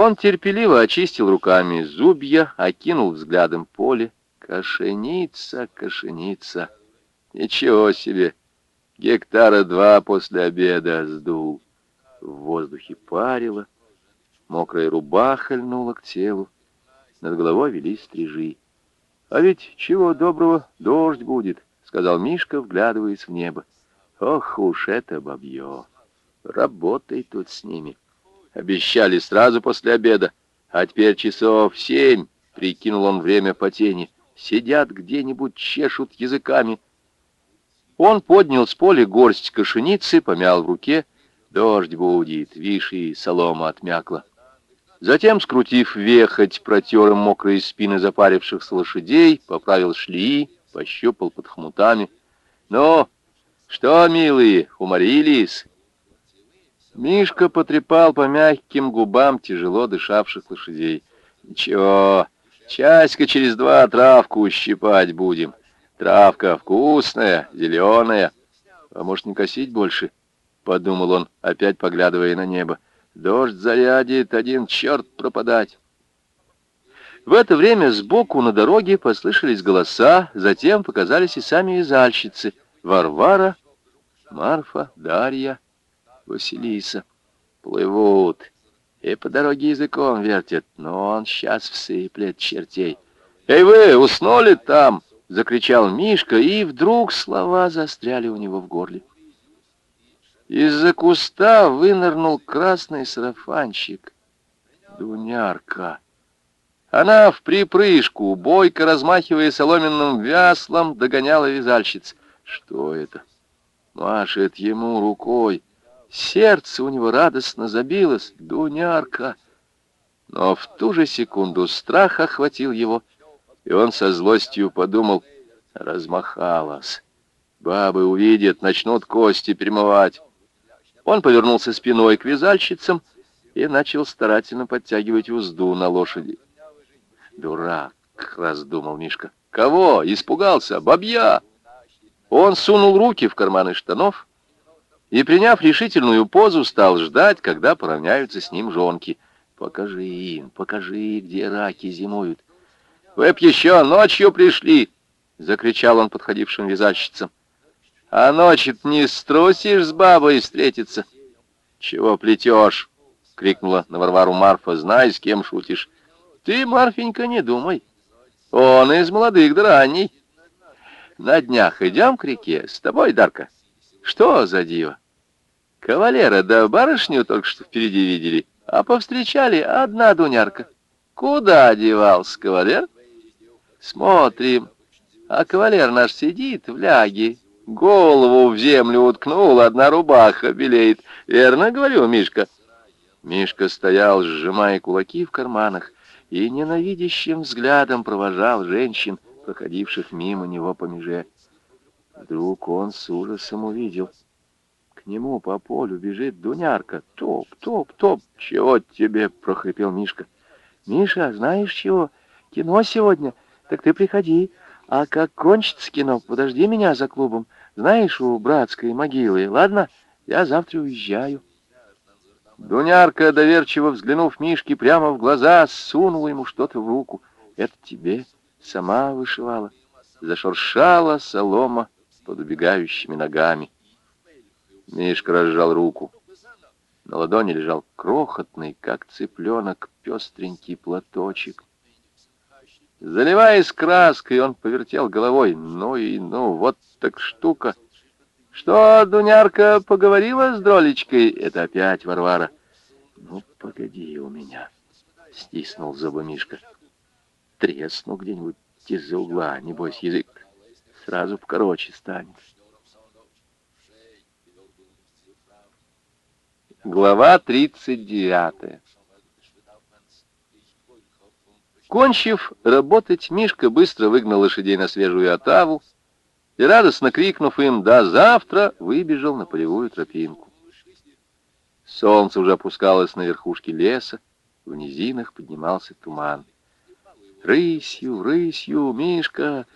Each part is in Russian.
Он терпеливо очистил руками зубья, окинул взглядом поле. Кошеница, кошеница. Ничего себе! Гектара два после обеда сдул. В воздухе парило, мокрая рубаха льнула к телу. Над головой велись стрижи. «А ведь чего доброго, дождь будет», — сказал Мишка, вглядываясь в небо. «Ох уж это бабье! Работай тут с ними!» Обещали сразу после обеда, а теперь часов семь, прикинул он время по тени. Сидят где-нибудь, чешут языками. Он поднял с поля горсть кошеницы, помял в руке. Дождь будет, виши, солома отмякла. Затем, скрутив вехоть, протер мокрые спины запарившихся лошадей, поправил шлии, пощупал под хмутами. «Ну, что, милые, уморились?» Мишка потрепал по мягким губам тяжело дышавших лошадей. «Ничего, часика через два травку щипать будем. Травка вкусная, зеленая. А может, не косить больше?» — подумал он, опять поглядывая на небо. «Дождь зарядит, один черт пропадать». В это время сбоку на дороге послышались голоса, затем показались и сами вязальщицы. Варвара, Марфа, Дарья — Василиса. Плывут. И по дороге языком вертят, но он сейчас всыплет чертей. «Эй вы, уснули там?» — закричал Мишка, и вдруг слова застряли у него в горле. Из-за куста вынырнул красный сарафанчик. Дунярка. Она в припрыжку, бойко размахивая соломенным вяслом, догоняла вязальщиц. Что это? Машет ему рукой. Сердце у него радостно забилось. Дунярка! Но в ту же секунду страх охватил его, и он со злостью подумал, размахалась. Бабы увидят, начнут кости перемывать. Он повернулся спиной к вязальщицам и начал старательно подтягивать узду на лошади. «Дурак!» — раздумал Мишка. «Кого? Испугался? Бабья!» Он сунул руки в карманы штанов и, приняв решительную позу, стал ждать, когда поравняются с ним жонки. «Покажи им, покажи, где раки зимуют». «Вы б еще ночью пришли!» — закричал он подходившим вязальщицам. «А ночью не струсишь с бабой встретиться?» «Чего плетешь?» — крикнула на Варвару Марфа. «Знай, с кем шутишь». «Ты, Марфенька, не думай. Он из молодых да ранний. На днях идем к реке с тобой, Дарка». Что за диво? Кавалера да барышню только что впереди видели, а повстречали одна дунярка. Куда девался кавалер? Смотрим, а кавалер наш сидит в ляге, голову в землю уткнул, одна рубаха белеет. Верно говорю, Мишка? Мишка стоял, сжимая кулаки в карманах, и ненавидящим взглядом провожал женщин, проходивших мимо него по меже. Вдруг он с ужасом увидел. К нему по полю бежит Дунярка. Топ, топ, топ. Чего тебе, прохрипел Мишка. Миша, знаешь чего? Кино сегодня. Так ты приходи. А как кончится кино, подожди меня за клубом. Знаешь, у братской могилы. Ладно, я завтра уезжаю. Дунярка, доверчиво взглянув Мишке прямо в глаза, сунула ему что-то в руку. Это тебе сама вышивала. Зашуршала солома под убегающими ногами. Мишка разжал руку. На ладони лежал крохотный, как цыпленок, пестренький платочек. Заливаясь краской, он повертел головой. Ну и ну, вот так штука. Что, Дунярка поговорила с Дролечкой? Это опять Варвара. Ну, погоди у меня, стиснул зубы Мишка. Тресну где-нибудь из-за угла, небось, язык сразу покороче станет. Глава 39. Кончив работать, Мишка быстро выгнал лошадей на свежую отаву и, радостно крикнув им «До завтра!», выбежал на полевую тропинку. Солнце уже опускалось на верхушке леса, в низинах поднимался туман. «Рысью, рысью, Мишка!»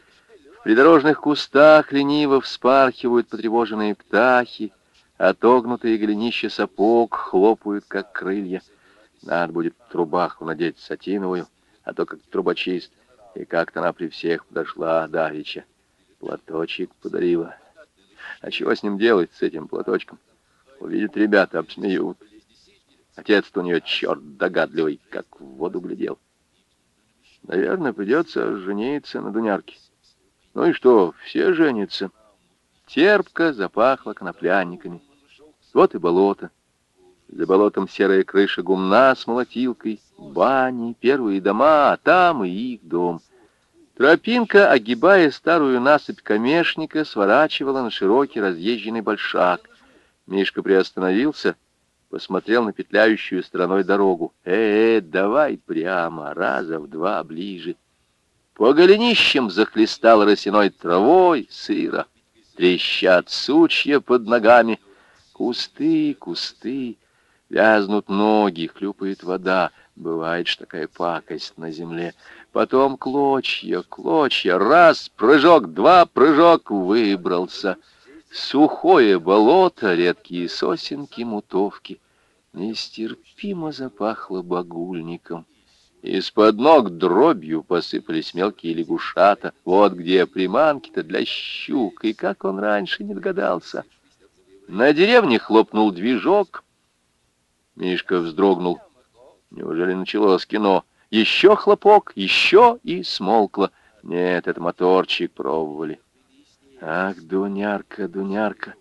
Придорожных кустах лениво вспархивают потревоженные птахи, отогнутые голенища сапог хлопают, как крылья. Надо будет рубаху надеть сатиновую, а то как трубочист. И как-то она при всех подошла давеча. Платочек подарила. А чего с ним делать, с этим платочком? Увидят ребята, обсмеют. Отец-то у нее черт догадливый, как в воду глядел. Наверное, придется жениться на Дунярке. Ну и что, все женятся. Терпко запахло конопляниками. Вот и болото. За болотом серая крыша гумна с молотилкой, бани, первые дома, а там и их дом. Тропинка, огибая старую насыпь камешника, сворачивала на широкий разъезженный большак. Мишка приостановился, посмотрел на петляющую стороной дорогу. «Э, -э давай прямо, раза в два ближе». По голенищам захлестал росяной травой сыро. Трещат сучья под ногами. Кусты, кусты, вязнут ноги, хлюпает вода. Бывает ж такая пакость на земле. Потом клочья, клочья, раз, прыжок, два, прыжок, выбрался. Сухое болото, редкие сосенки, мутовки. Нестерпимо запахло багульником. Из-под ног дробью посыпались мелкие лягушата. Вот где приманки-то для щук, и как он раньше не догадался. На деревне хлопнул движок. Мишка вздрогнул. Неужели началось кино? Еще хлопок, еще и смолкло. Нет, это моторчик пробовали. Ах, Дунярка, Дунярка.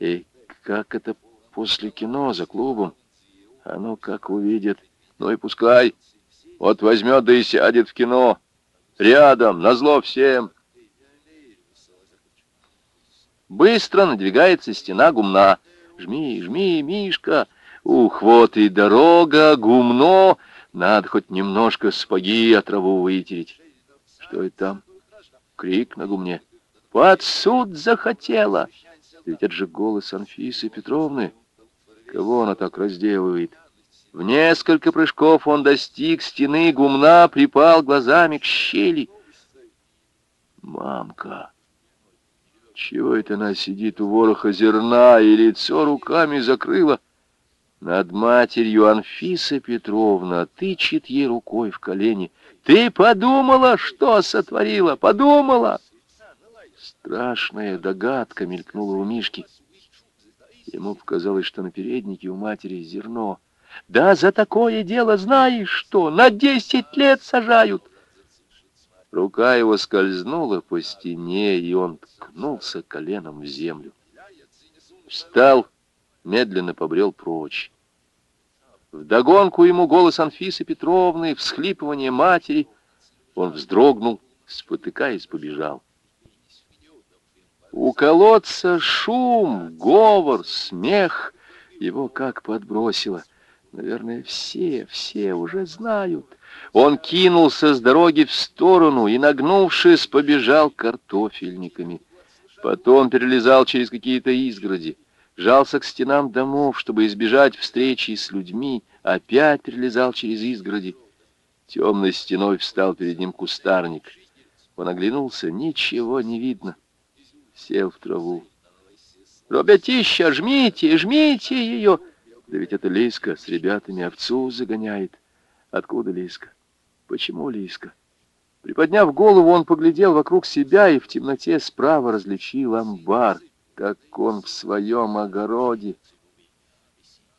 И как это после кино за клубом? А ну, как увидит. Ну и пускай. Вот возьмет да и сядет в кино. Рядом, назло всем. Быстро надвигается стена гумна. Жми, жми, Мишка. Ух, вот и дорога, гумно. Надо хоть немножко спаги от траву вытереть. Что это там? Крик на гумне. Под суд захотела. Ведь это же голос Анфисы Петровны. Кого она так разделывает? В несколько прыжков он достиг стены гумна, припал глазами к щели. Мамка! Чего это она сидит у вороха зерна и лицо руками закрыла? Над матерью Анфиса Петровна тычет ей рукой в колени. «Ты подумала, что сотворила? Подумала!» Страшная догадка мелькнула у Мишки. Ему показалось, что на переднике у матери зерно — да за такое дело знаешь что, на десять лет сажают. Рука его скользнула по стене, и он ткнулся коленом в землю. Встал, медленно побрел прочь. Вдогонку ему голос Анфисы Петровны, всхлипывание матери. Он вздрогнул, спотыкаясь, побежал. У колодца шум, говор, смех. Его как подбросило — Наверное, все, все уже знают. Он кинулся с дороги в сторону и, нагнувшись, побежал картофельниками. Потом перелезал через какие-то изгороди, жался к стенам домов, чтобы избежать встречи с людьми, опять перелезал через изгороди. Темной стеной встал перед ним кустарник. Он оглянулся, ничего не видно. Сел в траву. «Ребятища, жмите, жмите ее!» Да ведь это Лиска с ребятами овцу загоняет. Откуда Лиска? Почему Лиска? Приподняв голову, он поглядел вокруг себя и в темноте справа различил амбар, как он в своем огороде.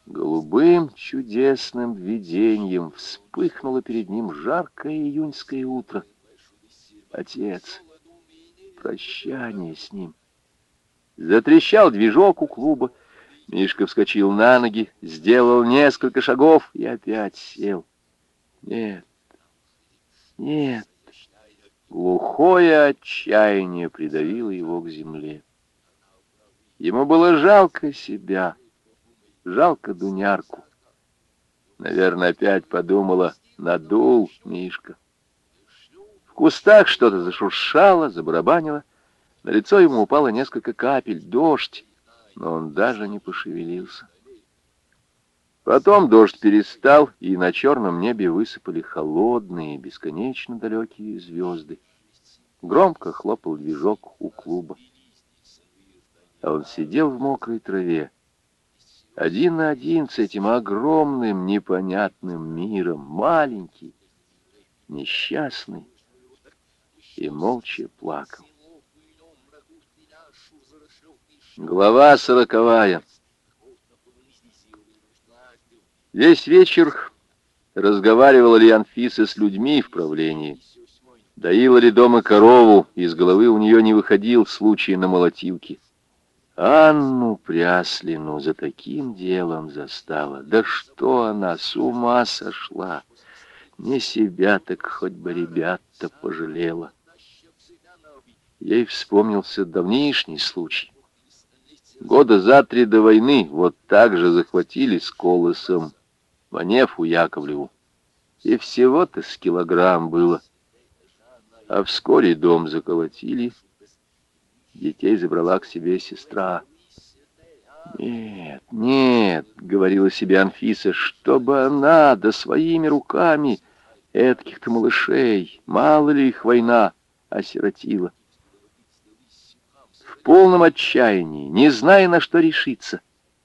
Голубым чудесным видением вспыхнуло перед ним жаркое июньское утро. Отец, прощание с ним. Затрещал движок у клуба, Мишка вскочил на ноги, сделал несколько шагов и опять сел. Нет, нет. Глухое отчаяние придавило его к земле. Ему было жалко себя, жалко Дунярку. Наверное, опять подумала, надул Мишка. В кустах что-то зашуршало, забарабанило. На лицо ему упало несколько капель, дождь но он даже не пошевелился. Потом дождь перестал, и на черном небе высыпали холодные, бесконечно далекие звезды. Громко хлопал движок у клуба. А он сидел в мокрой траве, один на один с этим огромным непонятным миром, маленький, несчастный, и молча плакал. Глава сороковая. Весь вечер разговаривала ли Анфиса с людьми в правлении. Доила ли дома корову, из головы у нее не выходил случай на молотилке. Анну Пряслину за таким делом застала. Да что она, с ума сошла! Не себя, так хоть бы ребят-то пожалела. Ей вспомнился давнишний случай. Года за три до войны вот так же захватили с колосом Ванефу Яковлеву. И всего-то с килограмм было. А вскоре дом заколотили. Детей забрала к себе сестра. «Нет, нет», — говорила себе Анфиса, — «чтобы она, да своими руками, этких-то малышей, мало ли их война, осиротила». В полном отчаянии, не зная, на что решиться,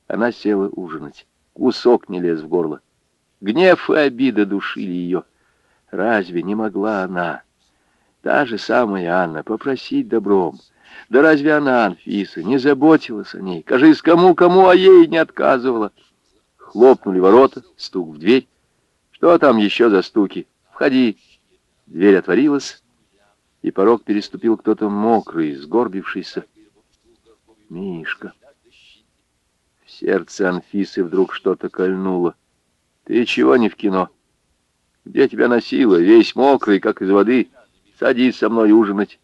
она села ужинать. Кусок не лез в горло. Гнев и обида душили ее. Разве не могла она, та же самая Анна, попросить добром? Да разве она, Анфиса, не заботилась о ней? Кажись, кому-кому, а ей не отказывала. Хлопнули ворота, стук в дверь. Что там еще за стуки? Входи. Дверь отворилась, и порог переступил кто-то мокрый, сгорбившийся. Мишка. В сердце Анфисы вдруг что-то кольнуло. Ты чего не в кино? Где тебя носило? Весь мокрый, как из воды. Садись со мной ужинать.